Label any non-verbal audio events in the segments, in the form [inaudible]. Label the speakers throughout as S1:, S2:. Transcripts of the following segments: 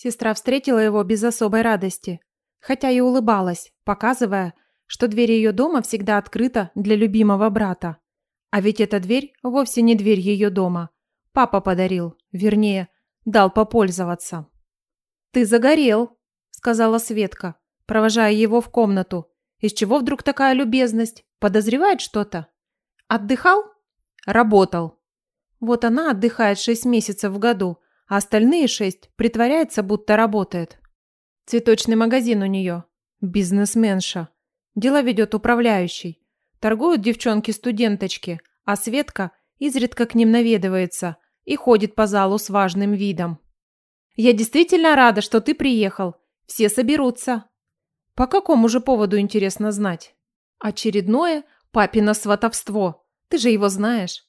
S1: Сестра встретила его без особой радости, хотя и улыбалась, показывая, что дверь ее дома всегда открыта для любимого брата. А ведь эта дверь вовсе не дверь ее дома. Папа подарил, вернее, дал попользоваться. «Ты загорел», – сказала Светка, провожая его в комнату. «Из чего вдруг такая любезность? Подозревает что-то?» «Отдыхал?» «Работал». «Вот она отдыхает шесть месяцев в году, а остальные шесть притворяются, будто работает. Цветочный магазин у нее. Бизнесменша. Дело ведет управляющий. Торгуют девчонки-студенточки, а Светка изредка к ним наведывается и ходит по залу с важным видом. «Я действительно рада, что ты приехал. Все соберутся». «По какому же поводу интересно знать?» «Очередное папино сватовство. Ты же его знаешь».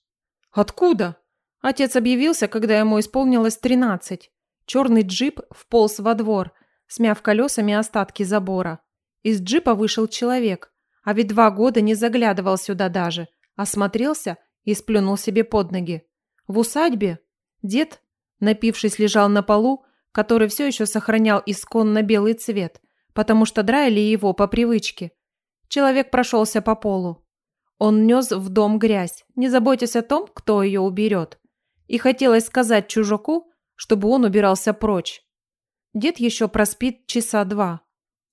S1: «Откуда?» Отец объявился, когда ему исполнилось 13. Черный джип вполз во двор, смяв колесами остатки забора. Из джипа вышел человек, а ведь два года не заглядывал сюда даже, осмотрелся и сплюнул себе под ноги. В усадьбе дед, напившись, лежал на полу, который все еще сохранял исконно белый цвет, потому что драили его по привычке. Человек прошелся по полу. Он нес в дом грязь, не заботясь о том, кто ее уберет и хотелось сказать чужаку, чтобы он убирался прочь. Дед еще проспит часа два.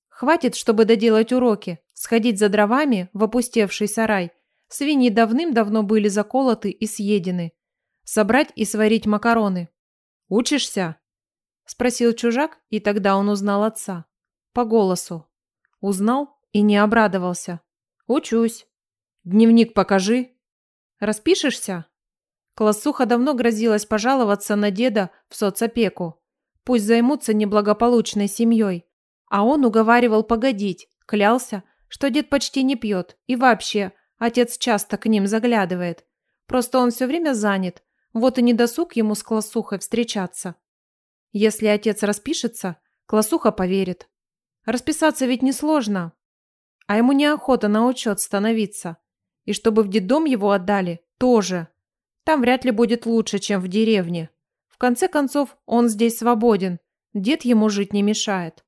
S1: Хватит, чтобы доделать уроки, сходить за дровами в опустевший сарай. Свиньи давным-давно были заколоты и съедены. Собрать и сварить макароны. «Учишься?» – спросил чужак, и тогда он узнал отца. По голосу. Узнал и не обрадовался. «Учусь». «Дневник покажи». «Распишешься?» Колоссуха давно грозилась пожаловаться на деда в соцопеку. Пусть займутся неблагополучной семьей. А он уговаривал погодить, клялся, что дед почти не пьет. И вообще, отец часто к ним заглядывает. Просто он все время занят. Вот и не досуг ему с Классухой встречаться. Если отец распишется, Классуха поверит. Расписаться ведь несложно. А ему неохота на учет становиться. И чтобы в детдом его отдали, тоже. Там вряд ли будет лучше, чем в деревне. В конце концов, он здесь свободен. Дед ему жить не мешает.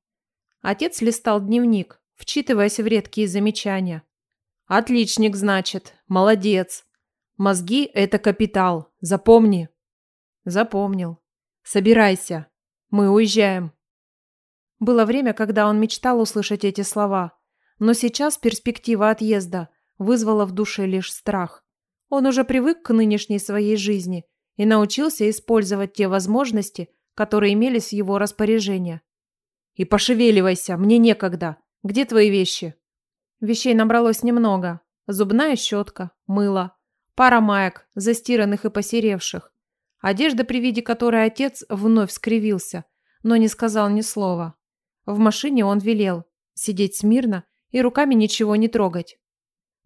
S1: Отец листал дневник, вчитываясь в редкие замечания. «Отличник, значит. Молодец. Мозги – это капитал. Запомни». «Запомнил. Собирайся. Мы уезжаем». Было время, когда он мечтал услышать эти слова, но сейчас перспектива отъезда вызвала в душе лишь страх. Он уже привык к нынешней своей жизни и научился использовать те возможности, которые имелись в его распоряжении. «И пошевеливайся, мне некогда. Где твои вещи?» Вещей набралось немного. Зубная щетка, мыло, пара маек, застиранных и посеревших. Одежда, при виде которой отец вновь скривился, но не сказал ни слова. В машине он велел сидеть смирно и руками ничего не трогать.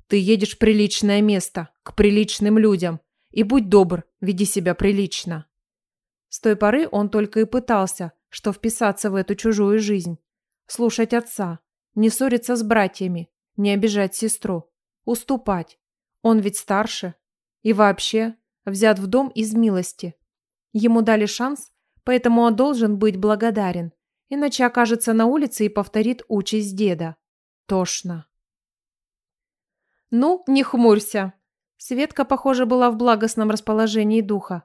S1: Ты едешь приличное место, к приличным людям. И будь добр, веди себя прилично. С той поры он только и пытался, что вписаться в эту чужую жизнь. Слушать отца, не ссориться с братьями, не обижать сестру, уступать. Он ведь старше. И вообще, взят в дом из милости. Ему дали шанс, поэтому он должен быть благодарен, иначе окажется на улице и повторит участь деда. Тошно. «Ну, не хмурься!» Светка, похоже, была в благостном расположении духа.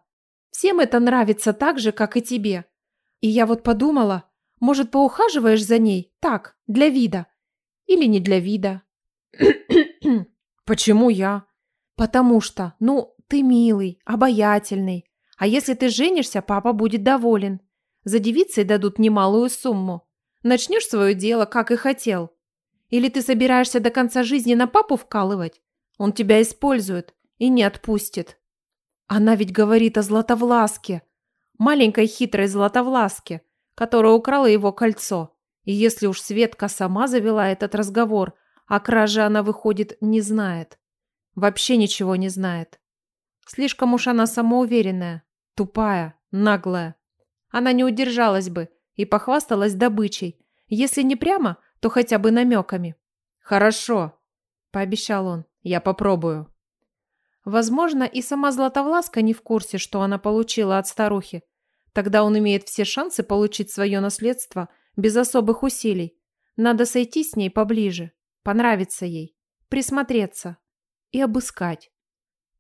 S1: «Всем это нравится так же, как и тебе. И я вот подумала, может, поухаживаешь за ней? Так, для вида. Или не для вида?» [coughs] «Почему я?» «Потому что, ну, ты милый, обаятельный. А если ты женишься, папа будет доволен. За девицей дадут немалую сумму. Начнешь свое дело, как и хотел. Или ты собираешься до конца жизни на папу вкалывать? Он тебя использует и не отпустит. Она ведь говорит о Златовласке, маленькой хитрой Златовласке, которая украла его кольцо. И если уж Светка сама завела этот разговор, о краже она, выходит, не знает. Вообще ничего не знает. Слишком уж она самоуверенная, тупая, наглая. Она не удержалась бы и похвасталась добычей. Если не прямо – то хотя бы намеками. «Хорошо», – пообещал он, – «я попробую». Возможно, и сама Златовласка не в курсе, что она получила от старухи. Тогда он имеет все шансы получить свое наследство без особых усилий. Надо сойти с ней поближе, понравиться ей, присмотреться и обыскать.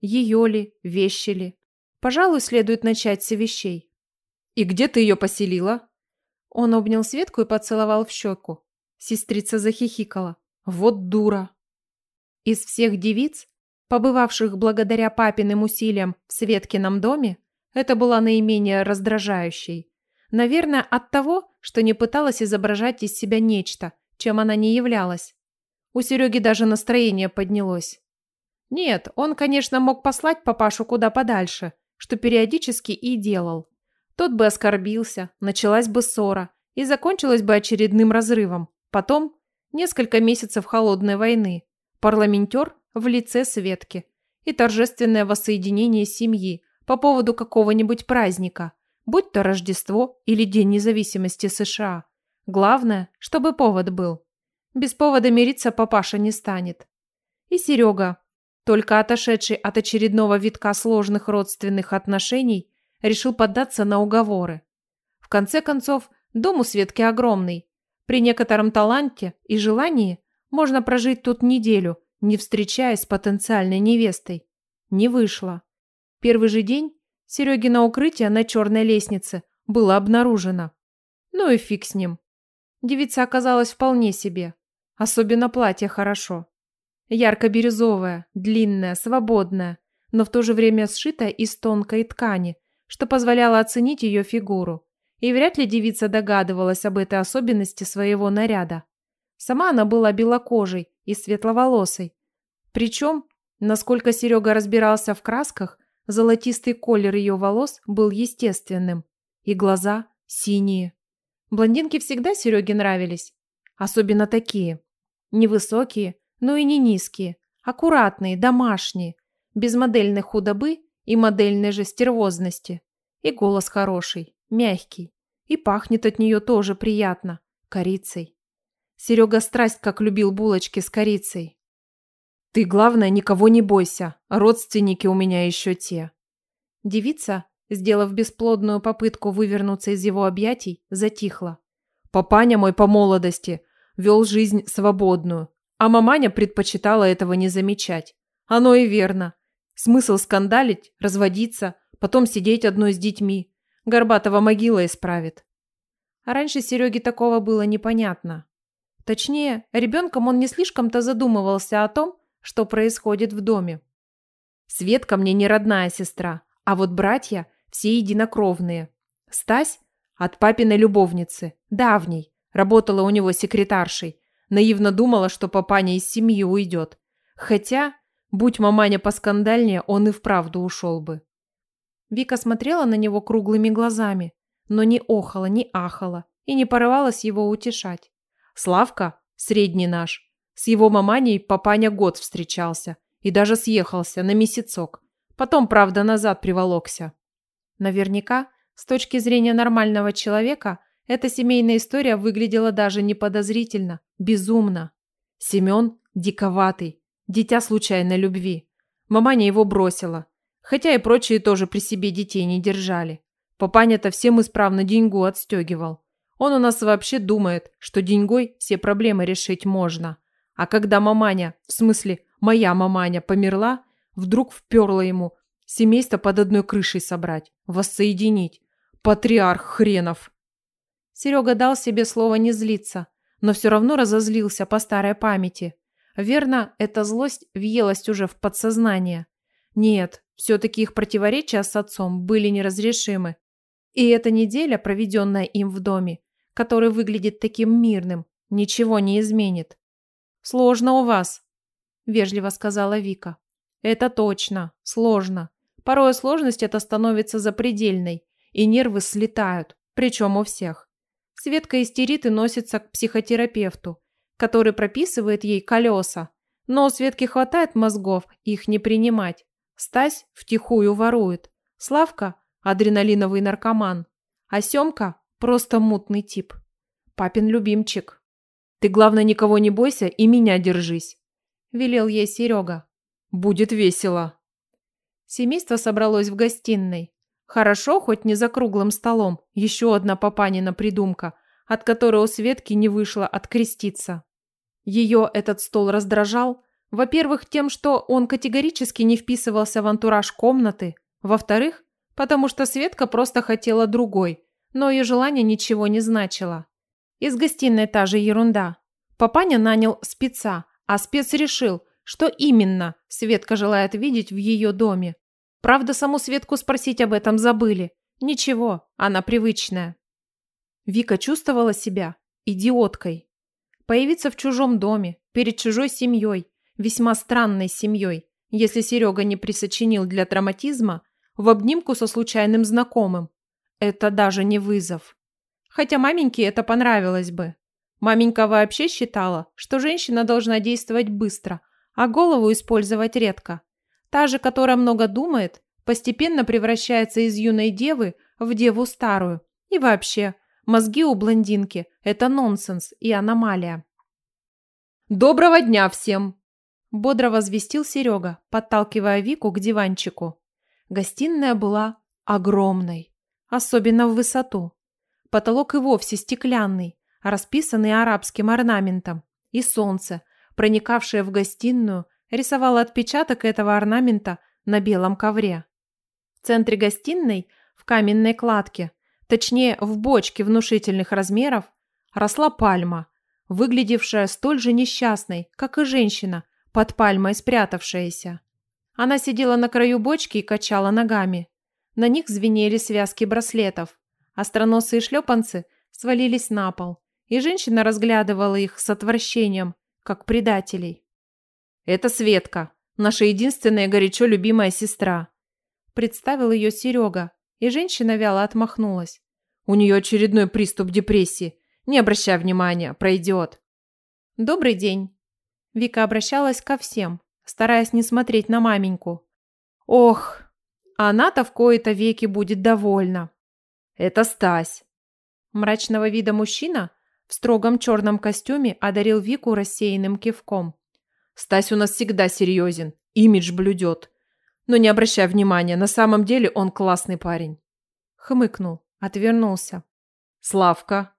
S1: Ее ли, вещи ли. Пожалуй, следует начать с вещей. «И где ты ее поселила?» Он обнял Светку и поцеловал в щеку. Сестрица захихикала. «Вот дура!» Из всех девиц, побывавших благодаря папиным усилиям в Светкином доме, это была наименее раздражающей. Наверное, от того, что не пыталась изображать из себя нечто, чем она не являлась. У Сереги даже настроение поднялось. Нет, он, конечно, мог послать папашу куда подальше, что периодически и делал. Тот бы оскорбился, началась бы ссора и закончилась бы очередным разрывом. Потом несколько месяцев холодной войны, парламентер в лице Светки и торжественное воссоединение семьи по поводу какого-нибудь праздника, будь то Рождество или День независимости США. Главное, чтобы повод был. Без повода мириться папаша не станет. И Серега, только отошедший от очередного витка сложных родственных отношений, решил поддаться на уговоры. В конце концов, дом у Светки огромный, при некотором таланте и желании можно прожить тут неделю, не встречаясь с потенциальной невестой. Не вышло. Первый же день Серегина укрытие на черной лестнице было обнаружено. Ну и фиг с ним. Девица оказалась вполне себе. Особенно платье хорошо. Ярко-бирюзовое, длинное, свободное, но в то же время сшитое из тонкой ткани, что позволяло оценить ее фигуру и вряд ли девица догадывалась об этой особенности своего наряда. Сама она была белокожей и светловолосой. Причем, насколько Серега разбирался в красках, золотистый колер ее волос был естественным, и глаза синие. Блондинки всегда Сереге нравились, особенно такие. Невысокие, но и не низкие, аккуратные, домашние, без модельной худобы и модельной же стервозности. И голос хороший мягкий, и пахнет от нее тоже приятно, корицей. Серега страсть как любил булочки с корицей. «Ты, главное, никого не бойся, родственники у меня еще те». Девица, сделав бесплодную попытку вывернуться из его объятий, затихла. «Папаня мой по молодости вел жизнь свободную, а маманя предпочитала этого не замечать. Оно и верно. Смысл скандалить, разводиться, потом сидеть одной с детьми, Горбатова могила исправит. А раньше Сереге такого было непонятно. Точнее, ребенком он не слишком-то задумывался о том, что происходит в доме. Светка мне не родная сестра, а вот братья все единокровные. Стась от папиной любовницы, давней, работала у него секретаршей, наивно думала, что папаня из семьи уйдет. Хотя, будь маманя поскандальнее, он и вправду ушел бы. Вика смотрела на него круглыми глазами, но не охала, не ахала и не порывалась его утешать. Славка, средний наш, с его маманей папаня год встречался и даже съехался на месяцок. Потом, правда, назад приволокся. Наверняка, с точки зрения нормального человека, эта семейная история выглядела даже не подозрительно, безумно. Семен диковатый, дитя случайной любви. Маманя его бросила, хотя и прочие тоже при себе детей не держали. Папаня-то всем исправно деньгу отстегивал. Он у нас вообще думает, что деньгой все проблемы решить можно. А когда маманя, в смысле моя маманя, померла, вдруг вперло ему семейство под одной крышей собрать, воссоединить. Патриарх хренов. Серега дал себе слово не злиться, но все равно разозлился по старой памяти. Верно, эта злость въелась уже в подсознание. Нет, все-таки их противоречия с отцом были неразрешимы. И эта неделя, проведенная им в доме, который выглядит таким мирным, ничего не изменит. «Сложно у вас», – вежливо сказала Вика. «Это точно, сложно. Порой сложность эта становится запредельной, и нервы слетают, причем у всех. Светка истерит и носится к психотерапевту, который прописывает ей колеса, но у Светки хватает мозгов их не принимать. Стась втихую ворует. Славка – адреналиновый наркоман. А Семка – просто мутный тип. Папин любимчик. Ты, главное, никого не бойся и меня держись. Велел ей Серега. Будет весело. Семейство собралось в гостиной. Хорошо, хоть не за круглым столом. Еще одна папанина придумка, от которой у Светки не вышло откреститься. Ее этот стол раздражал – во-первых, тем, что он категорически не вписывался в антураж комнаты. Во-вторых, потому что Светка просто хотела другой, но ее желание ничего не значило. Из гостиной та же ерунда. Папаня нанял спеца, а спец решил, что именно Светка желает видеть в ее доме. Правда, саму Светку спросить об этом забыли. Ничего, она привычная. Вика чувствовала себя идиоткой. Появиться в чужом доме, перед чужой семьей – весьма странной семьей, если Серега не присочинил для травматизма в обнимку со случайным знакомым. Это даже не вызов. Хотя маменьке это понравилось бы. Маменька вообще считала, что женщина должна действовать быстро, а голову использовать редко. Та же, которая много думает, постепенно превращается из юной девы в деву старую. И вообще, мозги у блондинки – это нонсенс и аномалия. «Доброго дня всем!» бодро возвестил Серега, подталкивая Вику к диванчику. Гостиная была огромной, особенно в высоту. Потолок и вовсе стеклянный, расписанный арабским орнаментом, и солнце, проникавшее в гостиную, рисовало отпечаток этого орнамента на белом ковре. В центре гостиной, в каменной кладке, точнее в бочке внушительных размеров, росла пальма, выглядевшая столь же несчастной, как и женщина, под пальмой спрятавшаяся. Она сидела на краю бочки и качала ногами. На них звенели связки браслетов. Остроносые шлепанцы свалились на пол, и женщина разглядывала их с отвращением, как предателей. «Это Светка, наша единственная горячо любимая сестра», представил ее Серега, и женщина вяло отмахнулась. «У нее очередной приступ депрессии. Не обращай внимания, пройдет». «Добрый день», Вика обращалась ко всем, стараясь не смотреть на маменьку. «Ох, она-то в кои-то веки будет довольна». «Это Стась». Мрачного вида мужчина в строгом черном костюме одарил Вику рассеянным кивком. «Стась у нас всегда серьезен, имидж блюдет. Но не обращай внимания, на самом деле он классный парень». Хмыкнул, отвернулся. «Славка».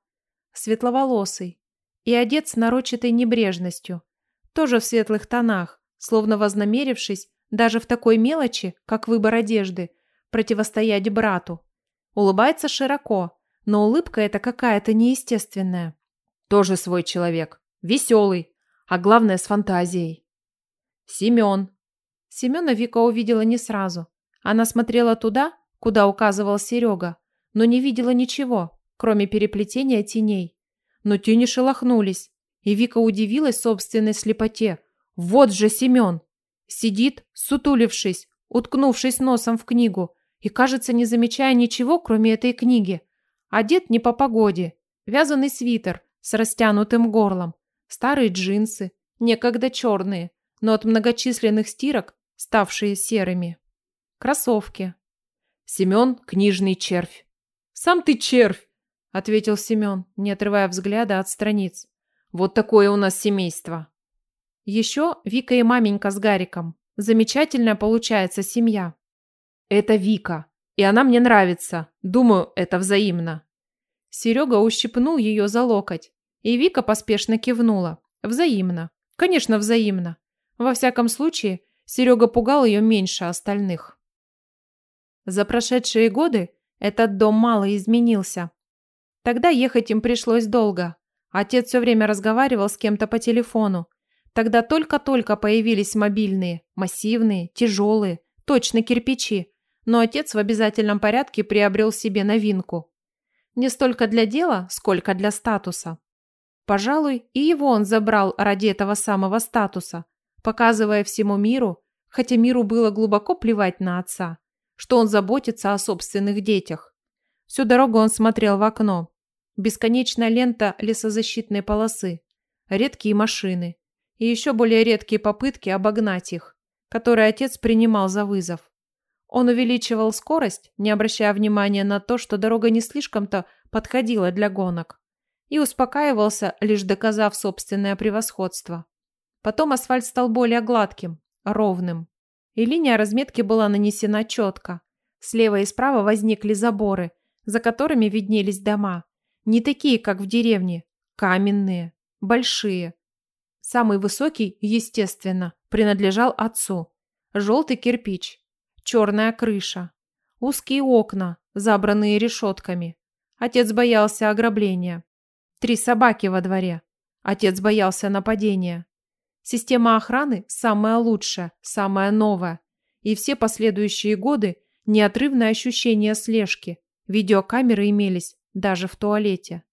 S1: Светловолосый и одет с нарочатой небрежностью – тоже в светлых тонах, словно вознамерившись даже в такой мелочи, как выбор одежды, противостоять брату. Улыбается широко, но улыбка эта какая-то неестественная. Тоже свой человек, веселый, а главное с фантазией. Семен. Семена Вика увидела не сразу. Она смотрела туда, куда указывал Серега, но не видела ничего, кроме переплетения теней. Но тени шелохнулись, и Вика удивилась собственной слепоте. Вот же Семен! Сидит, сутулившись, уткнувшись носом в книгу, и, кажется, не замечая ничего, кроме этой книги. Одет не по погоде. Вязаный свитер с растянутым горлом. Старые джинсы, некогда черные, но от многочисленных стирок, ставшие серыми. Кроссовки. Семен – книжный червь. «Сам ты червь!» – ответил Семен, не отрывая взгляда от страниц. Вот такое у нас семейство. Еще Вика и маменька с Гариком. Замечательная получается семья. Это Вика. И она мне нравится. Думаю, это взаимно. Серега ущипнул ее за локоть. И Вика поспешно кивнула. Взаимно. Конечно, взаимно. Во всяком случае, Серега пугал ее меньше остальных. За прошедшие годы этот дом мало изменился. Тогда ехать им пришлось долго. Отец все время разговаривал с кем-то по телефону. Тогда только-только появились мобильные, массивные, тяжелые, точно кирпичи. Но отец в обязательном порядке приобрел себе новинку. Не столько для дела, сколько для статуса. Пожалуй, и его он забрал ради этого самого статуса, показывая всему миру, хотя миру было глубоко плевать на отца, что он заботится о собственных детях. Всю дорогу он смотрел в окно, бесконечная лента лесозащитной полосы, редкие машины и еще более редкие попытки обогнать их, которые отец принимал за вызов. Он увеличивал скорость, не обращая внимания на то, что дорога не слишком-то подходила для гонок, и успокаивался, лишь доказав собственное превосходство. Потом асфальт стал более гладким, ровным, и линия разметки была нанесена четко. Слева и справа возникли заборы, за которыми виднелись дома – не такие, как в деревне. Каменные, большие. Самый высокий, естественно, принадлежал отцу. Желтый кирпич, черная крыша, узкие окна, забранные решетками. Отец боялся ограбления. Три собаки во дворе. Отец боялся нападения. Система охраны самая лучшая, самая новая. И все последующие годы неотрывное ощущение слежки. Видеокамеры имелись, даже в туалете.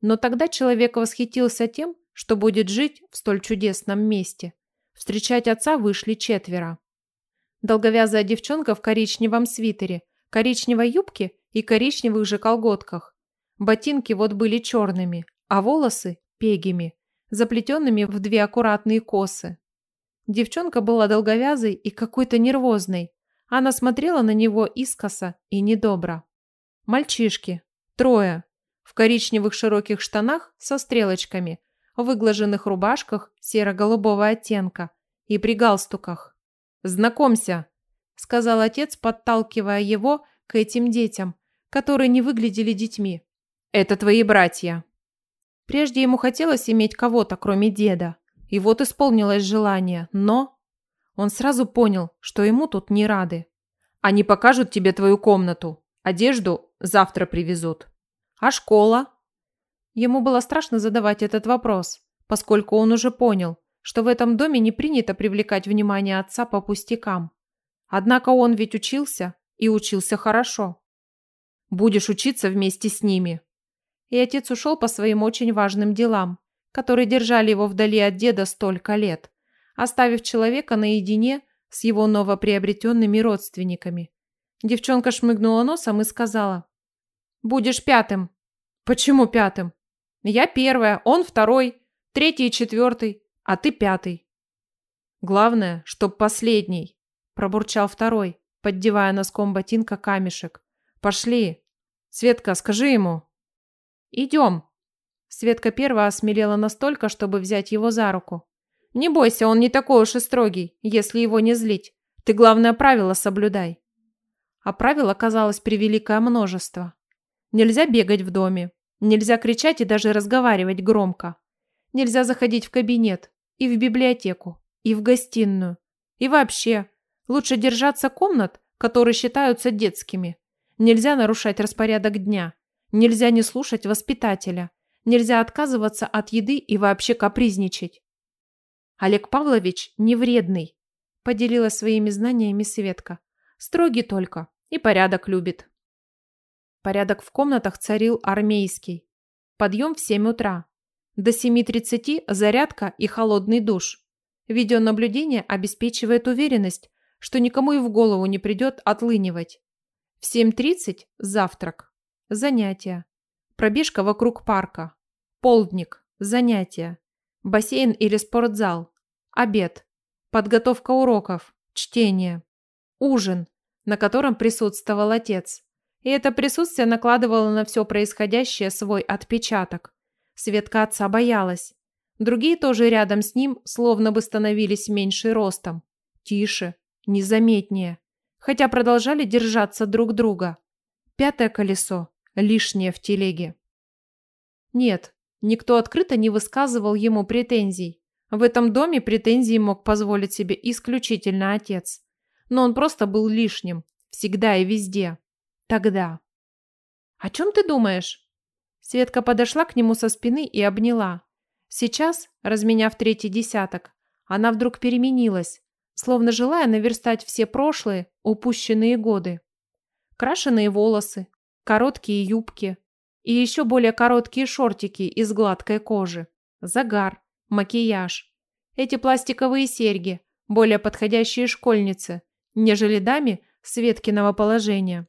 S1: Но тогда человек восхитился тем, что будет жить в столь чудесном месте. Встречать отца вышли четверо. Долговязая девчонка в коричневом свитере, коричневой юбке и коричневых же колготках. Ботинки вот были черными, а волосы – пегими, заплетенными в две аккуратные косы. Девчонка была долговязой и какой-то нервозной. Она смотрела на него искоса и недобро. Мальчишки, Трое. В коричневых широких штанах со стрелочками, выглаженных рубашках серо-голубого оттенка и при галстуках. «Знакомься», – сказал отец, подталкивая его к этим детям, которые не выглядели детьми. «Это твои братья». Прежде ему хотелось иметь кого-то, кроме деда. И вот исполнилось желание, но... Он сразу понял, что ему тут не рады. «Они покажут тебе твою комнату», Одежду завтра привезут. А школа? Ему было страшно задавать этот вопрос, поскольку он уже понял, что в этом доме не принято привлекать внимание отца по пустякам. Однако он ведь учился, и учился хорошо. Будешь учиться вместе с ними. И отец ушел по своим очень важным делам, которые держали его вдали от деда столько лет, оставив человека наедине с его новоприобретенными родственниками. Девчонка шмыгнула носом и сказала. «Будешь пятым». «Почему пятым?» «Я первая, он второй, третий и четвертый, а ты пятый». «Главное, чтоб последний», – пробурчал второй, поддевая носком ботинка камешек. «Пошли. Светка, скажи ему». «Идем». Светка первая осмелела настолько, чтобы взять его за руку. «Не бойся, он не такой уж и строгий, если его не злить. Ты главное правило соблюдай» а правил оказалось превеликое множество. Нельзя бегать в доме, нельзя кричать и даже разговаривать громко. Нельзя заходить в кабинет, и в библиотеку, и в гостиную. И вообще, лучше держаться комнат, которые считаются детскими. Нельзя нарушать распорядок дня. Нельзя не слушать воспитателя. Нельзя отказываться от еды и вообще капризничать. Олег Павлович не вредный, поделилась своими знаниями Светка. Строгий только, и порядок любит. Порядок в комнатах царил армейский. Подъем в 7 утра. До 7.30 зарядка и холодный душ. Видеонаблюдение обеспечивает уверенность, что никому и в голову не придет отлынивать. В 7.30 завтрак. Занятия. Пробежка вокруг парка. Полдник. Занятия. Бассейн или спортзал. Обед. Подготовка уроков. Чтение. Ужин на котором присутствовал отец. И это присутствие накладывало на все происходящее свой отпечаток. Светка отца боялась. Другие тоже рядом с ним словно бы становились меньше ростом. Тише, незаметнее. Хотя продолжали держаться друг друга. Пятое колесо, лишнее в телеге. Нет, никто открыто не высказывал ему претензий. В этом доме претензии мог позволить себе исключительно отец но он просто был лишним, всегда и везде. Тогда. «О чем ты думаешь?» Светка подошла к нему со спины и обняла. Сейчас, разменяв третий десяток, она вдруг переменилась, словно желая наверстать все прошлые, упущенные годы. Крашеные волосы, короткие юбки и еще более короткие шортики из гладкой кожи, загар, макияж. Эти пластиковые серьги, более подходящие школьнице, нежели даме Светкиного положения.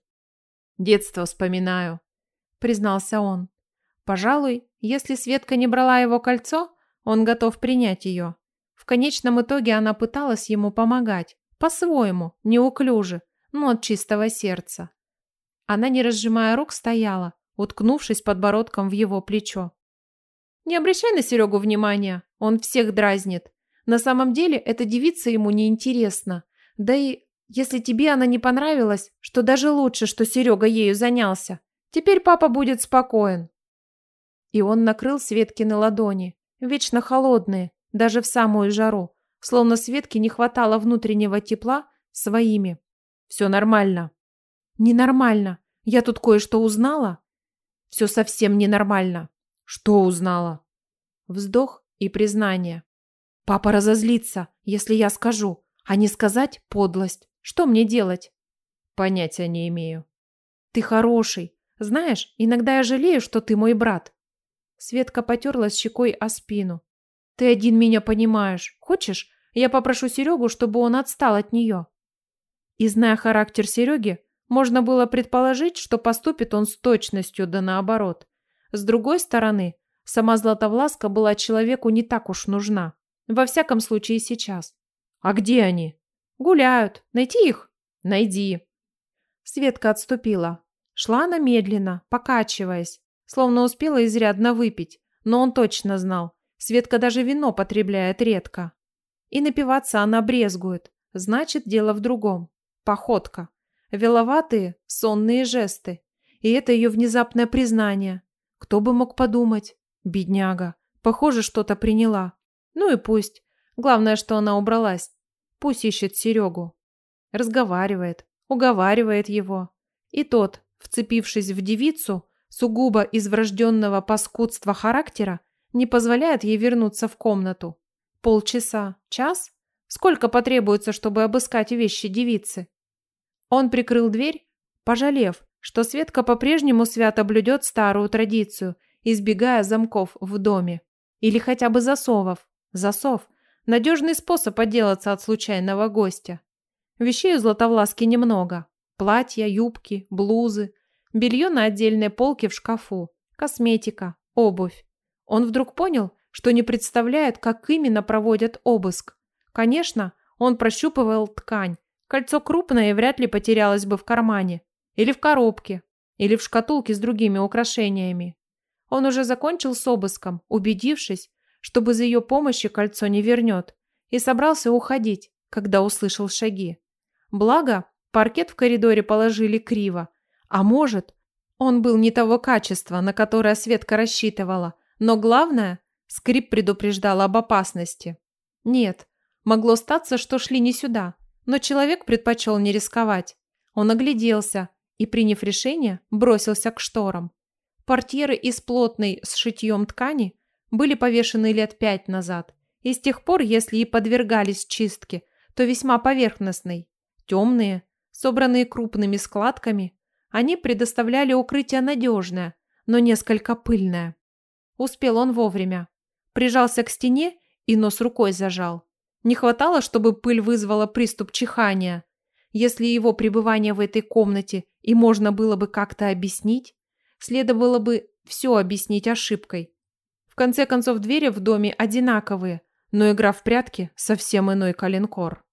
S1: «Детство вспоминаю», – признался он. «Пожалуй, если Светка не брала его кольцо, он готов принять ее. В конечном итоге она пыталась ему помогать, по-своему, неуклюже, но от чистого сердца. Она, не разжимая рук, стояла, уткнувшись подбородком в его плечо. «Не обращай на Серегу внимания, он всех дразнит. На самом деле эта девица ему неинтересна. Да и если тебе она не понравилась, что даже лучше, что Серега ею занялся. Теперь папа будет спокоен». И он накрыл Светкины ладони, вечно холодные, даже в самую жару, словно Светке не хватало внутреннего тепла своими. «Все нормально». «Ненормально. Я тут кое-что узнала». «Все совсем ненормально». «Что узнала?» Вздох и признание. «Папа разозлится, если я скажу, а не сказать – подлость. Что мне делать? Понятия не имею. Ты хороший. Знаешь, иногда я жалею, что ты мой брат. Светка потерлась щекой о спину. Ты один меня понимаешь. Хочешь, я попрошу Серегу, чтобы он отстал от нее. И зная характер Сереги, можно было предположить, что поступит он с точностью да наоборот. С другой стороны, сама Златовласка была человеку не так уж нужна. Во всяком случае сейчас. А где они? Гуляют. Найти их? Найди. Светка отступила. Шла она медленно, покачиваясь, словно успела изрядно выпить, но он точно знал. Светка даже вино потребляет редко. И напиваться она брезгует. Значит, дело в другом. Походка. Веловатые, сонные жесты. И это ее внезапное признание. Кто бы мог подумать? Бедняга. Похоже, что-то приняла. Ну и пусть. Главное, что она убралась. Пусть ищет Серегу. Разговаривает, уговаривает его. И тот, вцепившись в девицу, сугубо из врожденного паскудства характера, не позволяет ей вернуться в комнату. Полчаса, час? Сколько потребуется, чтобы обыскать вещи девицы? Он прикрыл дверь, пожалев, что Светка по-прежнему свято блюдет старую традицию, избегая замков в доме. Или хотя бы засовов. Засов Надежный способ отделаться от случайного гостя. Вещей у Златовласки немного. Платья, юбки, блузы, белье на отдельной полке в шкафу, косметика, обувь. Он вдруг понял, что не представляет, как именно проводят обыск. Конечно, он прощупывал ткань. Кольцо крупное и вряд ли потерялось бы в кармане. Или в коробке. Или в шкатулке с другими украшениями. Он уже закончил с обыском, убедившись, чтобы за ее помощью кольцо не вернет, и собрался уходить, когда услышал шаги. Благо, паркет в коридоре положили криво, а может, он был не того качества, на которое Светка рассчитывала, но главное, скрип предупреждал об опасности. Нет, могло статься, что шли не сюда, но человек предпочел не рисковать. Он огляделся и, приняв решение, бросился к шторам. Портьеры из плотной с шитьем ткани были повешены лет пять назад, и с тех пор, если и подвергались чистке, то весьма поверхностной. Темные, собранные крупными складками, они предоставляли укрытие надежное, но несколько пыльное. Успел он вовремя. Прижался к стене и нос рукой зажал. Не хватало, чтобы пыль вызвала приступ чихания. Если его пребывание в этой комнате и можно было бы как-то объяснить, следовало бы все объяснить ошибкой. В конце концов, двери в доме одинаковые, но игра в прятки – совсем иной коленкор.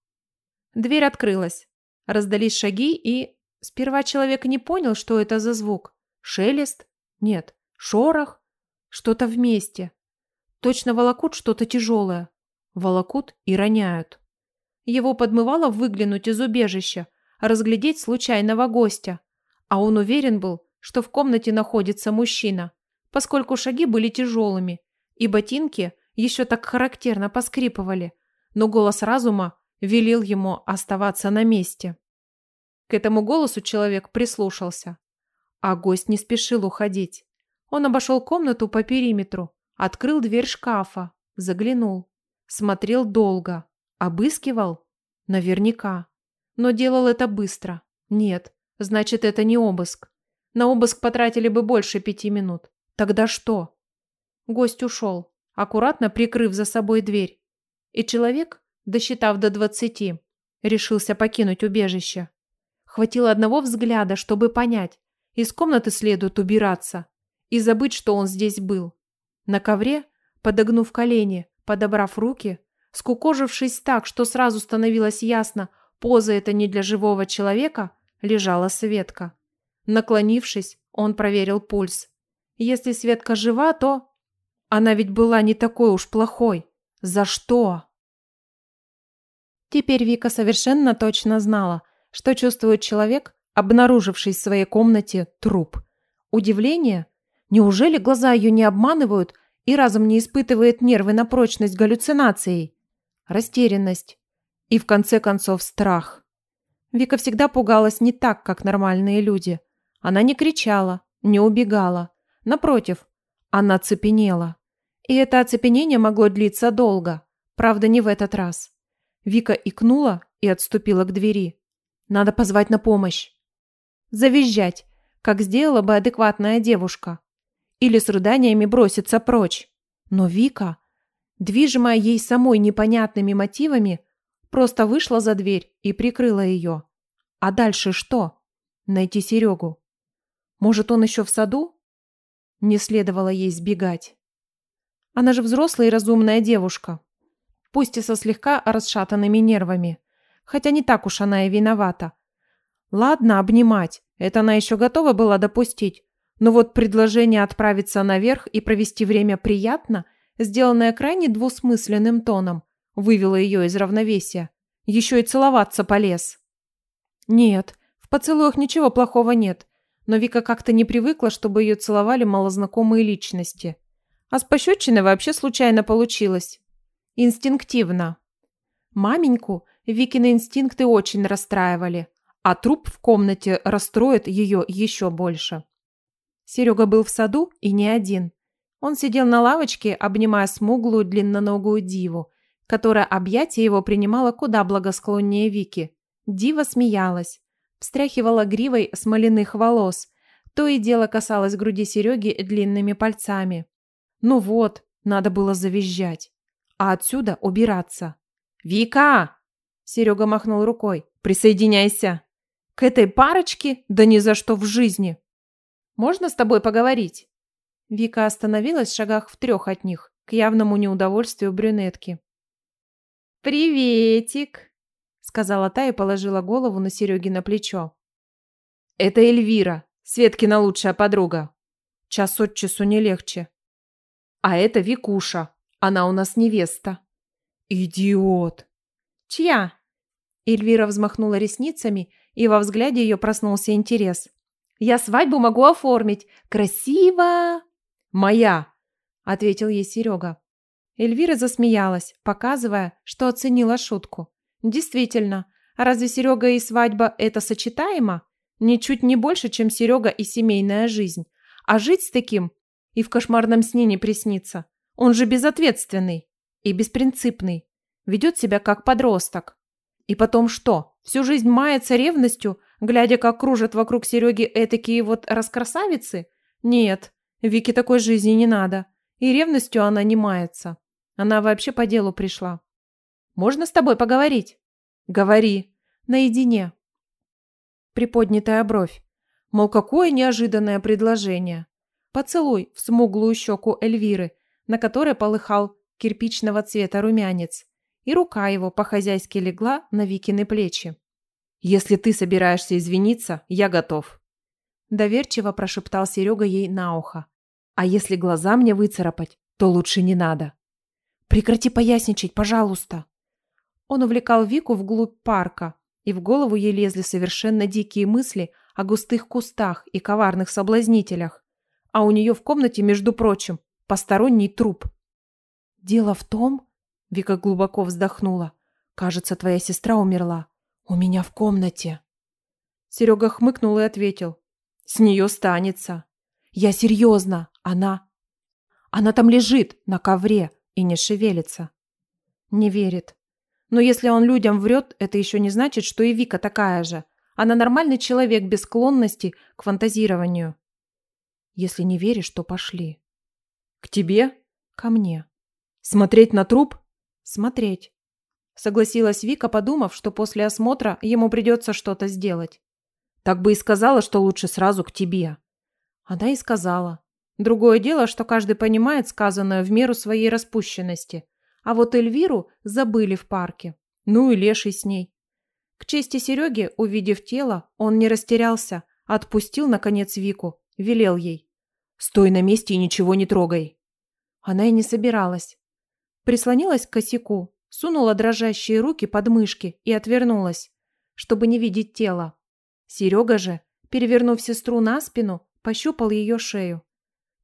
S1: Дверь открылась. Раздались шаги и... Сперва человек не понял, что это за звук. Шелест? Нет. Шорох? Что-то вместе. Точно волокут что-то тяжелое. Волокут и роняют. Его подмывало выглянуть из убежища, разглядеть случайного гостя. А он уверен был, что в комнате находится мужчина поскольку шаги были тяжелыми, и ботинки еще так характерно поскрипывали, но голос разума велел ему оставаться на месте. К этому голосу человек прислушался, а гость не спешил уходить. Он обошел комнату по периметру, открыл дверь шкафа, заглянул, смотрел долго, обыскивал, наверняка, но делал это быстро. Нет, значит, это не обыск. На обыск потратили бы больше пяти минут. Тогда что? Гость ушел, аккуратно прикрыв за собой дверь. И человек, досчитав до двадцати, решился покинуть убежище. Хватило одного взгляда, чтобы понять. Из комнаты следует убираться и забыть, что он здесь был. На ковре, подогнув колени, подобрав руки, скукожившись так, что сразу становилось ясно, поза это не для живого человека, лежала Светка. Наклонившись, он проверил пульс. Если Светка жива, то... Она ведь была не такой уж плохой. За что? Теперь Вика совершенно точно знала, что чувствует человек, обнаруживший в своей комнате труп. Удивление? Неужели глаза ее не обманывают и разум не испытывает нервы на прочность галлюцинацией? Растерянность. И в конце концов страх. Вика всегда пугалась не так, как нормальные люди. Она не кричала, не убегала. Напротив, она цепенела. И это оцепенение могло длиться долго. Правда, не в этот раз. Вика икнула и отступила к двери. Надо позвать на помощь. Завизжать, как сделала бы адекватная девушка. Или с рыданиями броситься прочь. Но Вика, движимая ей самой непонятными мотивами, просто вышла за дверь и прикрыла ее. А дальше что? Найти Серегу. Может, он еще в саду? Не следовало ей сбегать. Она же взрослая и разумная девушка. Пусть и со слегка расшатанными нервами. Хотя не так уж она и виновата. Ладно, обнимать. Это она еще готова была допустить. Но вот предложение отправиться наверх и провести время приятно, сделанное крайне двусмысленным тоном, вывело ее из равновесия. Еще и целоваться полез. Нет, в поцелуях ничего плохого нет но Вика как-то не привыкла, чтобы ее целовали малознакомые личности. А с пощечины вообще случайно получилось. Инстинктивно. Маменьку Викины инстинкты очень расстраивали, а труп в комнате расстроит ее еще больше. Серега был в саду и не один. Он сидел на лавочке, обнимая смуглую длинноногую диву, которая объятие его принимала куда благосклоннее Вики. Дива смеялась встряхивала гривой смоляных волос. То и дело касалось груди Сереги длинными пальцами. Ну вот, надо было завизжать. А отсюда убираться. «Вика!» Серега махнул рукой. «Присоединяйся!» «К этой парочке? Да ни за что в жизни!» «Можно с тобой поговорить?» Вика остановилась в шагах в трех от них, к явному неудовольствию брюнетки.
S2: «Приветик!» сказала та и положила голову на Сереги на плечо. «Это Эльвира, Светкина лучшая подруга. Час от часу не легче. А это Викуша, она у нас невеста». «Идиот!» «Чья?» Эльвира взмахнула ресницами, и во взгляде ее проснулся интерес. «Я свадьбу могу оформить! Красиво!» «Моя!» – ответил ей Серега. Эльвира засмеялась, показывая, что оценила шутку. Действительно, разве Серега и свадьба – это сочетаемо? Ничуть не больше, чем Серега и семейная жизнь. А жить с таким и в кошмарном сне не приснится. Он же безответственный и беспринципный. Ведет себя как подросток. И потом что? Всю жизнь мается ревностью, глядя, как кружат вокруг Сереги этакие вот раскрасавицы? Нет, Вике такой жизни не надо. И ревностью она не мается. Она вообще по делу пришла. Можно с тобой поговорить?» «Говори. Наедине». Приподнятая бровь. Мол, какое неожиданное предложение. Поцелуй в смуглую щеку Эльвиры, на которой полыхал кирпичного цвета румянец, и рука его по-хозяйски легла на Викины плечи. «Если ты собираешься извиниться, я готов», – доверчиво прошептал Серега ей на ухо. «А если глаза мне выцарапать, то лучше не надо». «Прекрати поясничать, пожалуйста», он увлекал Вику вглубь парка, и в голову ей лезли совершенно дикие мысли о густых кустах и коварных соблазнителях. А у нее в комнате, между прочим, посторонний труп. «Дело в том...» — Вика глубоко вздохнула. «Кажется, твоя сестра умерла. У меня в комнате». Серега хмыкнул и ответил. «С нее станется». «Я серьезно. Она...» «Она там лежит, на ковре, и не шевелится». «Не верит. Но если он людям врет, это еще не значит, что и Вика такая же. Она нормальный человек без склонности к фантазированию. Если не веришь, то пошли. К тебе? Ко мне. Смотреть на труп? Смотреть. Согласилась Вика, подумав, что после осмотра ему придется что-то сделать. Так бы и сказала, что лучше сразу к тебе. Она и сказала. Другое дело, что каждый понимает сказанное в меру своей распущенности а вот Эльвиру забыли в парке. Ну и леший с ней. К чести Сереги, увидев тело, он не растерялся, отпустил, наконец, Вику, велел ей. «Стой на месте и ничего не трогай». Она и не собиралась. Прислонилась к косяку,
S1: сунула дрожащие руки под мышки и отвернулась, чтобы не видеть тело. Серега же, перевернув сестру на спину, пощупал ее шею.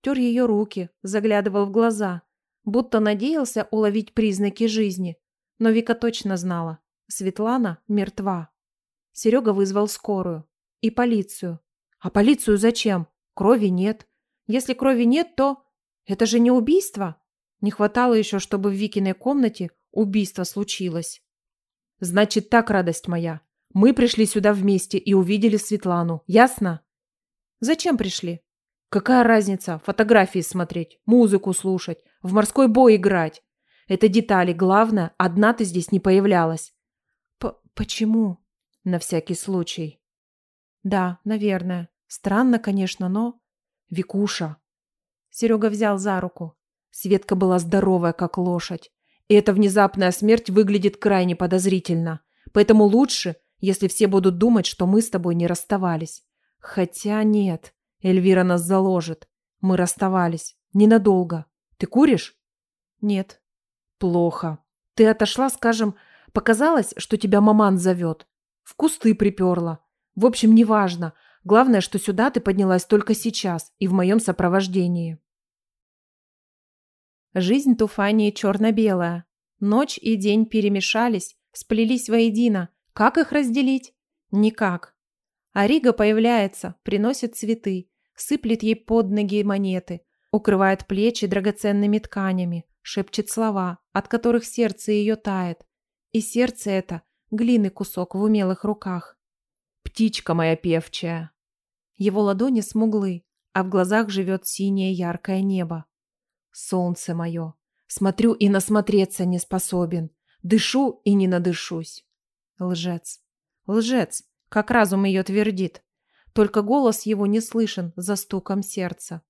S1: Тер ее руки, заглядывал в глаза – будто надеялся уловить признаки жизни. Но Вика точно знала. Светлана мертва. Серега вызвал скорую. И полицию. А полицию зачем? Крови нет. Если крови нет, то... Это же не убийство? Не хватало еще, чтобы в Викиной комнате убийство случилось. Значит так, радость моя. Мы пришли сюда вместе и увидели Светлану. Ясно? Зачем пришли? Какая разница фотографии смотреть, музыку слушать, в морской бой играть. Это детали. Главное, одна ты здесь не появлялась. П почему? На всякий случай. Да, наверное. Странно, конечно, но... Викуша. Серега взял за руку. Светка была здоровая, как лошадь. И эта внезапная смерть выглядит крайне подозрительно. Поэтому лучше, если все будут думать, что мы с тобой не расставались. Хотя нет, Эльвира нас заложит. Мы расставались. Ненадолго. Ты куришь? Нет. Плохо. Ты отошла, скажем, показалось, что тебя маман зовет. В кусты приперла. В общем, неважно. Главное, что сюда ты поднялась только сейчас и в моем сопровождении. Жизнь Туфании черно-белая. Ночь и день перемешались, сплелись воедино. Как их разделить? Никак. Арига появляется, приносит цветы, сыплет ей под ноги монеты, укрывает плечи драгоценными тканями, шепчет слова, от которых сердце ее тает. И сердце это – глины кусок в умелых руках. «Птичка моя певчая!» Его ладони смуглы, а в глазах живет синее яркое небо. «Солнце мое! Смотрю и насмотреться не способен. Дышу и не надышусь!» Лжец. Лжец, как разум ее твердит. Только голос его не слышен за стуком сердца.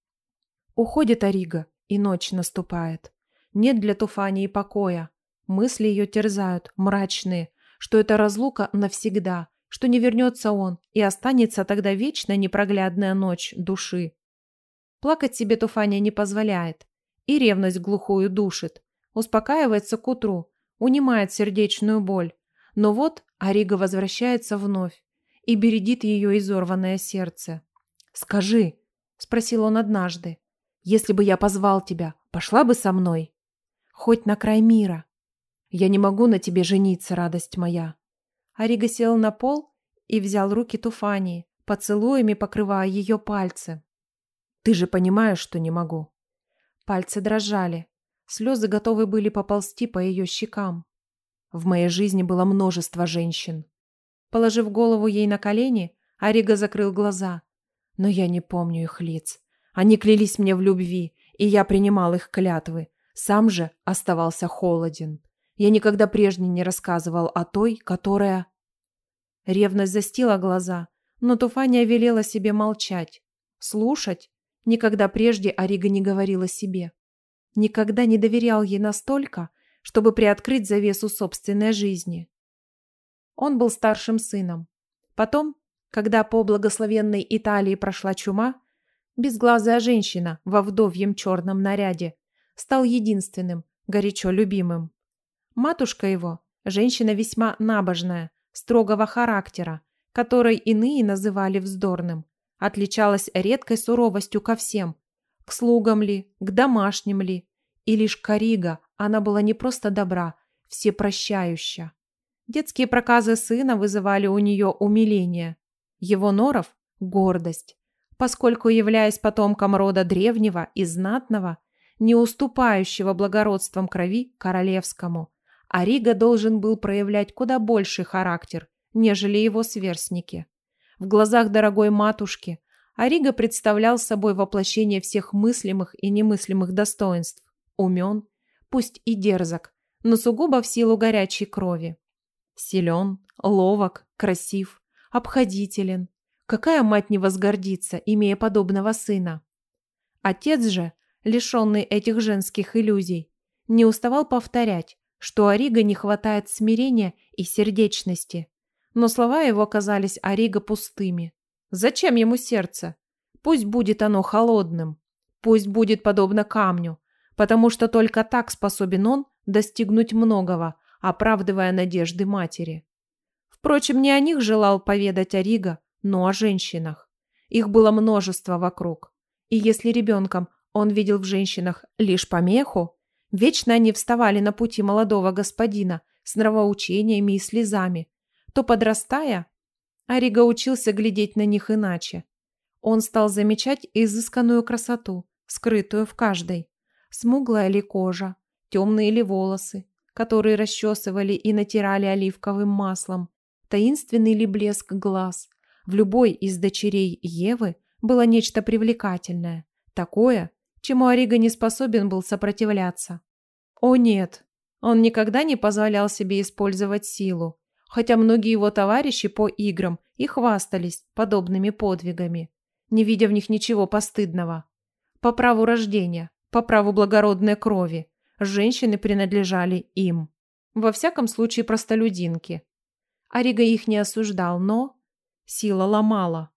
S1: Уходит Арига, и ночь наступает. Нет для Туфании покоя. Мысли ее терзают, мрачные, что это разлука навсегда, что не вернется он, и останется тогда вечная непроглядная ночь души. Плакать себе Туфания не позволяет, и ревность глухую душит. Успокаивается к утру, унимает сердечную боль. Но вот Арига возвращается вновь и бередит ее изорванное сердце. «Скажи», — спросил он однажды, — если бы я позвал тебя, пошла бы со мной? Хоть на край мира. Я не могу на тебе жениться, радость моя». Арига сел на пол и взял руки Туфании, поцелуями покрывая ее пальцы. «Ты же понимаешь, что не могу». Пальцы дрожали. Слезы готовы были поползти по ее щекам. В моей жизни было множество женщин. Положив голову ей на колени, Арига закрыл глаза. Но я не помню их лиц. Они клялись мне в любви, и я принимал их клятвы. Сам же оставался холоден. Я никогда прежде не рассказывал о той, которая... Ревность застила глаза, но Туфания велела себе молчать. Слушать? Никогда прежде Арига не говорила себе. Никогда не доверял ей настолько, чтобы приоткрыть завесу собственной жизни. Он был старшим сыном. Потом, когда по благословенной Италии прошла чума, Безглазая женщина во вдовьем черном наряде. Стал единственным, горячо любимым. Матушка его, женщина весьма набожная, строгого характера, которой иные называли вздорным, отличалась редкой суровостью ко всем, к слугам ли, к домашним ли, и лишь Карига она была не просто добра, всепрощающа. Детские проказы сына вызывали у нее умиление, его норов – гордость, поскольку являясь потомком рода древнего и знатного, не уступающего благородством крови королевскому, Арига должен был проявлять куда больший характер, нежели его сверстники. В глазах дорогой матушки Арига представлял собой воплощение всех мыслимых и немыслимых достоинств, умен, пусть и дерзок, но сугубо в силу горячей крови. Силен, ловок, красив, обходителен, Какая мать не возгордится, имея подобного сына? Отец же, лишенный этих женских иллюзий, не уставал повторять, что Арига не хватает смирения и сердечности. Но слова его казались Арига пустыми. Зачем ему сердце? Пусть будет оно холодным, пусть будет подобно камню, потому что только так способен он достигнуть многого, оправдывая надежды матери. Впрочем, не о них желал поведать Арига, но о женщинах. Их было множество вокруг. И если ребенком он видел в женщинах лишь помеху, вечно они вставали на пути молодого господина с нравоучениями и слезами, то, подрастая, Арига учился глядеть на них иначе. Он стал замечать изысканную красоту, скрытую в каждой. Смуглая ли кожа, темные ли волосы, которые расчесывали и натирали оливковым маслом, таинственный ли блеск глаз, в любой из дочерей Евы было нечто привлекательное, такое, чему Ориго не способен был сопротивляться. О нет, он никогда не позволял себе использовать силу, хотя многие его товарищи по играм и хвастались подобными подвигами, не видя в них ничего постыдного. По праву рождения, по праву благородной крови, женщины принадлежали им. Во всяком случае, простолюдинки. Ориго их не осуждал, но сила ломала.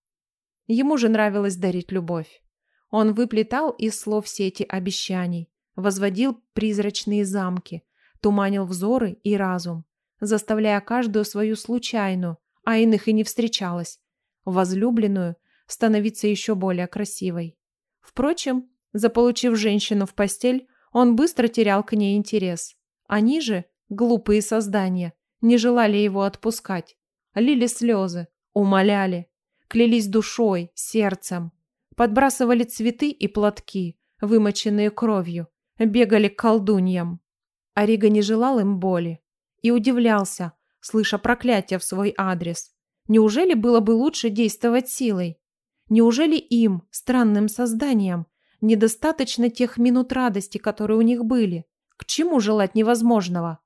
S1: Ему же нравилось дарить любовь. Он выплетал из слов сети обещаний, возводил призрачные замки, туманил взоры и разум, заставляя каждую свою случайную, а иных и не встречалась, возлюбленную становиться еще более красивой. Впрочем, заполучив женщину в постель, он быстро терял к ней интерес. Они же, глупые создания, не желали его отпускать, лили слезы, умоляли, клялись душой, сердцем, подбрасывали цветы и платки, вымоченные кровью, бегали к колдуньям. Орига не желал им боли и удивлялся, слыша проклятие в свой адрес. Неужели было бы лучше действовать силой? Неужели им, странным созданиям, недостаточно тех минут радости, которые у них были? К чему желать невозможного?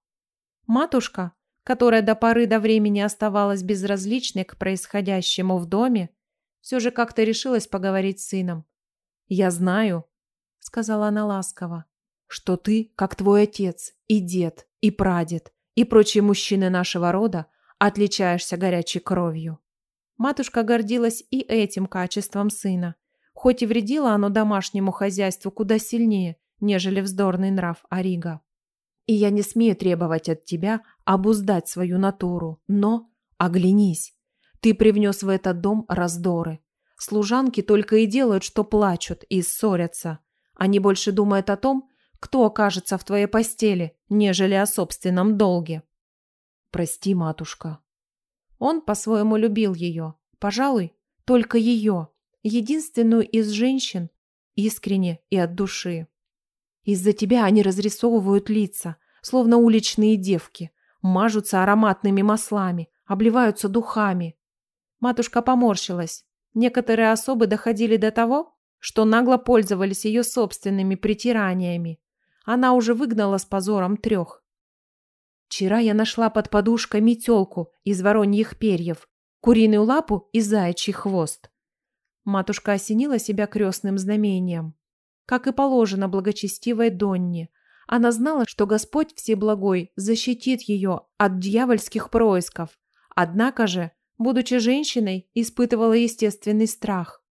S1: Матушка, которая до поры до времени оставалась безразличной к происходящему в доме, все же как-то решилась поговорить с сыном. «Я знаю», — сказала она ласково, — «что ты, как твой отец, и дед, и прадед, и прочие мужчины нашего рода, отличаешься горячей кровью». Матушка гордилась и этим качеством сына, хоть и вредило оно домашнему хозяйству куда сильнее, нежели вздорный нрав Арига. И я не смею требовать от тебя обуздать свою натуру, но оглянись. Ты привнес в этот дом раздоры. Служанки только и делают, что плачут и ссорятся. Они больше думают о том, кто окажется в твоей постели, нежели о собственном долге. Прости, матушка. Он по-своему любил ее, пожалуй, только ее, единственную из женщин, искренне и от души. Из-за тебя они разрисовывают лица, словно уличные девки, мажутся ароматными маслами, обливаются духами. Матушка поморщилась. Некоторые особы доходили до того, что нагло пользовались ее собственными притираниями. Она уже выгнала с позором трех. Вчера я нашла под подушкой метелку из вороньих перьев, куриную лапу и заячий хвост. Матушка осенила себя крестным знамением. Как и положено благочестивой Донне, она знала, что Господь Всеблагой защитит ее от дьявольских происков. Однако же, будучи женщиной, испытывала естественный страх.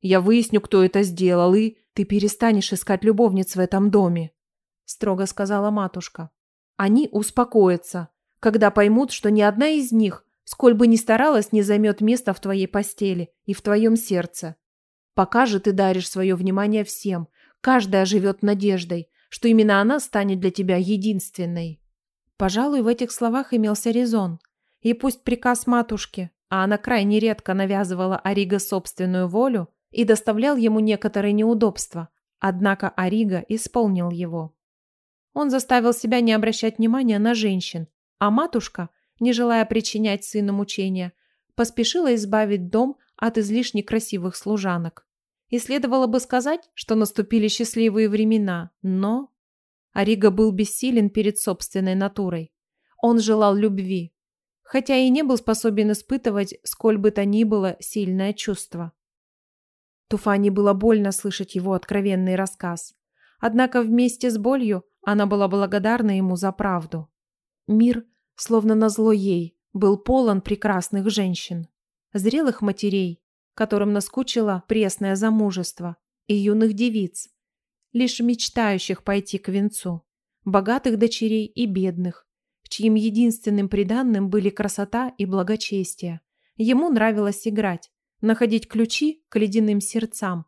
S1: «Я выясню, кто это сделал, и ты перестанешь искать любовниц в этом доме», – строго сказала матушка. «Они успокоятся, когда поймут, что ни одна из них, сколь бы ни старалась, не займет места в твоей постели и в твоем сердце. Пока же ты даришь свое внимание всем, каждая живет надеждой, что именно она станет для тебя единственной. Пожалуй, в этих словах имелся резон. И пусть приказ матушки, а она крайне редко навязывала Ориго собственную волю и доставлял ему некоторые неудобства, однако Ориго исполнил его. Он заставил себя не обращать внимания на женщин, а матушка, не желая причинять сыну мучения, поспешила избавить дом от излишне красивых служанок и следовало бы сказать, что наступили счастливые времена, но... Арига был бессилен перед собственной натурой. Он желал любви, хотя и не был способен испытывать, сколь бы то ни было, сильное чувство. Туфани было больно слышать его откровенный рассказ. Однако вместе с болью она была благодарна ему за правду. Мир, словно назло ей, был полон прекрасных женщин, зрелых матерей, которым наскучило пресное замужество и юных девиц, лишь мечтающих пойти к венцу, богатых дочерей и бедных, чьим единственным приданным были красота и благочестие. Ему нравилось играть, находить ключи к ледяным сердцам,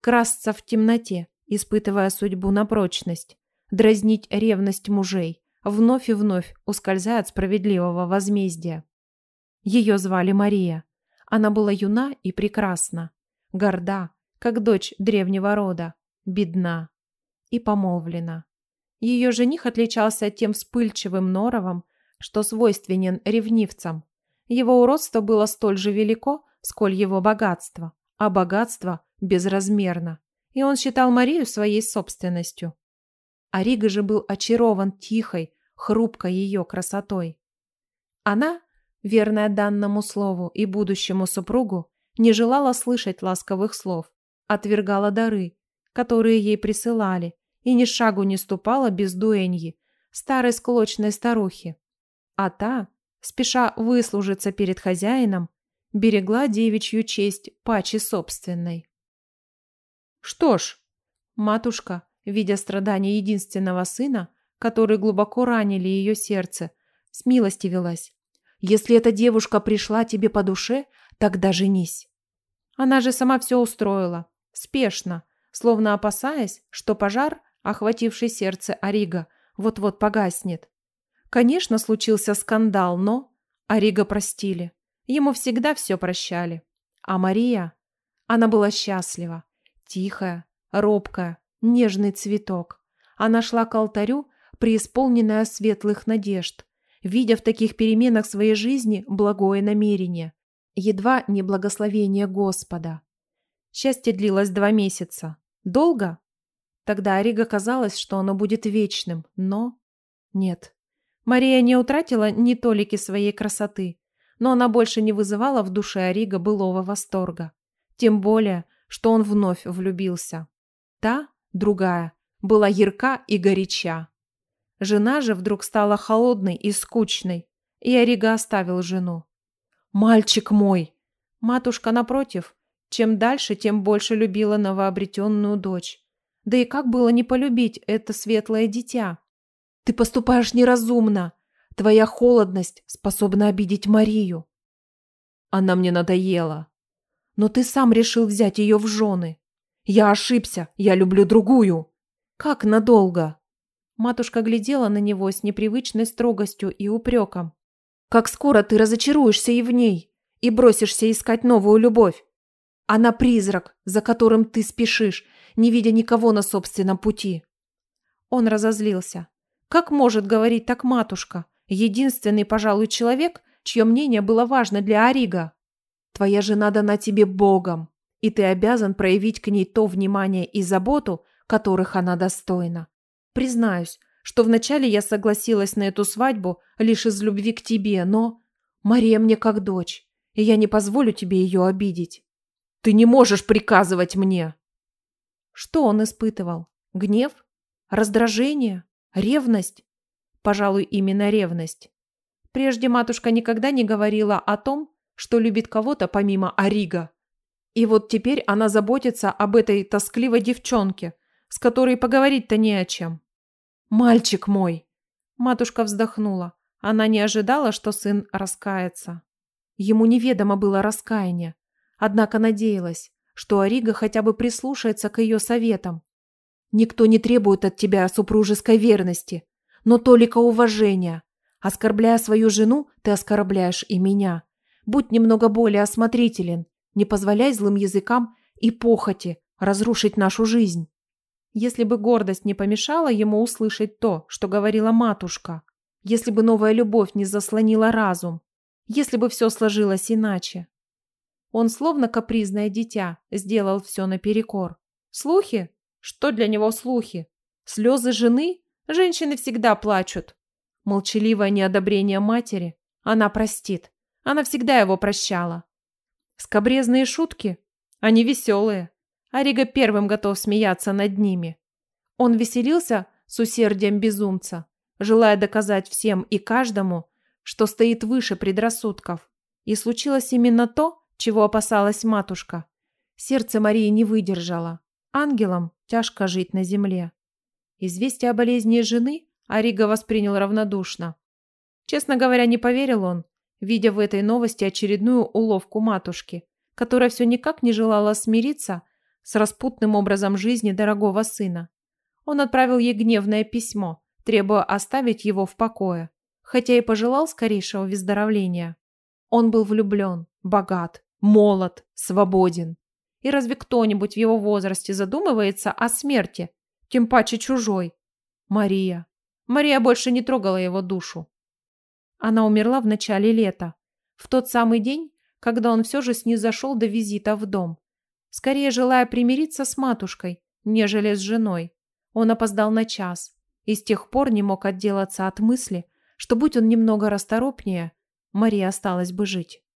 S1: красться в темноте, испытывая судьбу на прочность, дразнить ревность мужей, вновь и вновь ускользая от справедливого возмездия. Ее звали Мария. Она была юна и прекрасна, горда, как дочь древнего рода, бедна и помолвлена. Ее жених отличался тем вспыльчивым норовом, что свойственен ревнивцам. Его уродство было столь же велико, сколь его богатство, а богатство безразмерно, и он считал Марию своей собственностью. Арига же был очарован тихой, хрупкой ее красотой. Она верная данному слову и будущему супругу, не желала слышать ласковых слов, отвергала дары, которые ей присылали, и ни шагу не ступала без дуэньи, старой склочной старухи. А та, спеша выслужиться перед хозяином, берегла девичью честь паче собственной. Что ж, матушка, видя страдания единственного сына, которые глубоко ранили ее сердце, смилостивилась если эта девушка пришла тебе по душе, тогда женись. Она же сама все устроила. Спешно, словно опасаясь, что пожар, охвативший сердце Арига, вот-вот погаснет. Конечно, случился скандал, но... Арига простили. Ему всегда все прощали. А Мария... Она была счастлива. Тихая, робкая, нежный цветок. Она шла к алтарю, преисполненная светлых надежд, видя в таких переменах своей жизни благое намерение, едва не благословение Господа. Счастье длилось два месяца. Долго? Тогда Арига казалось, что оно будет вечным, но... Нет. Мария не утратила ни толики своей красоты, но она больше не вызывала в душе Арига былого восторга. Тем более, что он вновь влюбился. Та, другая, была ярка и горяча. Жена же вдруг стала холодной и скучной, и Орига оставил жену. «Мальчик мой!» Матушка, напротив, чем дальше, тем больше любила новообретенную дочь. Да и как было не полюбить это светлое дитя? «Ты поступаешь неразумно! Твоя холодность способна обидеть Марию!» «Она мне надоела!» «Но ты сам решил взять ее в жены!» «Я ошибся! Я люблю другую!» «Как надолго?» Матушка глядела на него с непривычной строгостью и упреком. «Как скоро ты разочаруешься и в ней, и бросишься искать новую любовь! Она призрак, за которым ты спешишь, не видя никого на собственном пути!» Он разозлился. «Как может говорить так матушка, единственный, пожалуй, человек, чье мнение было важно для Арига? Твоя жена дана тебе Богом, и ты обязан проявить к ней то внимание и заботу, которых она достойна. Признаюсь, что вначале я согласилась на эту свадьбу лишь из любви к тебе, но... Мария мне как дочь, и я не позволю тебе ее обидеть. Ты не можешь приказывать мне!» Что он испытывал? Гнев? Раздражение? Ревность? Пожалуй, именно ревность. Прежде матушка никогда не говорила о том, что любит кого-то помимо Арига. И вот теперь она заботится об этой тоскливой девчонке, с которой поговорить-то не о чем. «Мальчик мой!» Матушка вздохнула. Она не ожидала, что сын раскается. Ему неведомо было раскаяние. Однако надеялась, что Арига хотя бы прислушается к ее советам. «Никто не требует от тебя супружеской верности, но только уважения. Оскорбляя свою жену, ты оскорбляешь и меня. Будь немного более осмотрителен, не позволяй злым языкам и похоти разрушить нашу жизнь». Если бы гордость не помешала ему услышать то, что говорила матушка, если бы новая любовь не заслонила разум, если бы все сложилось иначе. Он словно капризное дитя сделал все наперекор. Слухи? Что для него слухи? Слезы жены? Женщины всегда плачут. Молчаливое неодобрение матери? Она простит. Она всегда его прощала. Скабрезные шутки? Они веселые. Арига первым готов смеяться над ними. Он веселился с усердием безумца, желая доказать всем и каждому, что стоит выше предрассудков. И случилось именно то, чего опасалась матушка. Сердце Марии не выдержало. Ангелам тяжко жить на земле. Известие о болезни жены Арига воспринял равнодушно. Честно говоря, не поверил он, видя в этой новости очередную уловку матушки, которая все никак не желала смириться с распутным образом жизни дорогого сына. Он отправил ей гневное письмо, требуя оставить его в покое, хотя и пожелал скорейшего выздоровления. Он был влюблен, богат, молод, свободен. И разве кто-нибудь в его возрасте задумывается о смерти, тем паче чужой? Мария. Мария больше не трогала его душу. Она умерла в начале лета, в тот самый день, когда он все же снизошел до визита в дом скорее желая примириться с матушкой, нежели с женой. Он опоздал на час и с тех пор не мог отделаться от мысли, что будь он немного расторопнее, Мария осталась бы жить.